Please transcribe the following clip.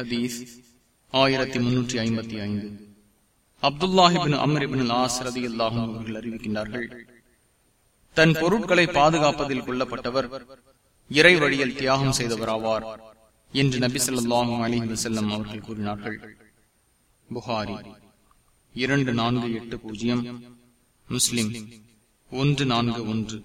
ஹதீஸ் ஆயிரத்தி முன்னூற்றி ஐம்பத்தி ஐந்து. அப்துல்லாஹிபின் அமரிபின் ஆசரதி அல்லாஹும் அவர்கள் அறிவிக்கின்றார்கள் தன் பொருட்களை பாதுகாப்பதில் கொல்லப்பட்டவர் இறை வழியில் தியாகம் செய்தவர் ஆவார் என்று நபி சொல்லாஹும் அலி வசல்லம் அவர்கள் கூறினார்கள். புகாரி இரண்டு நான்கு எட்டு பூஜ்ஜியம் முஸ்லிம் ஒன்று நான்கு ஒன்று.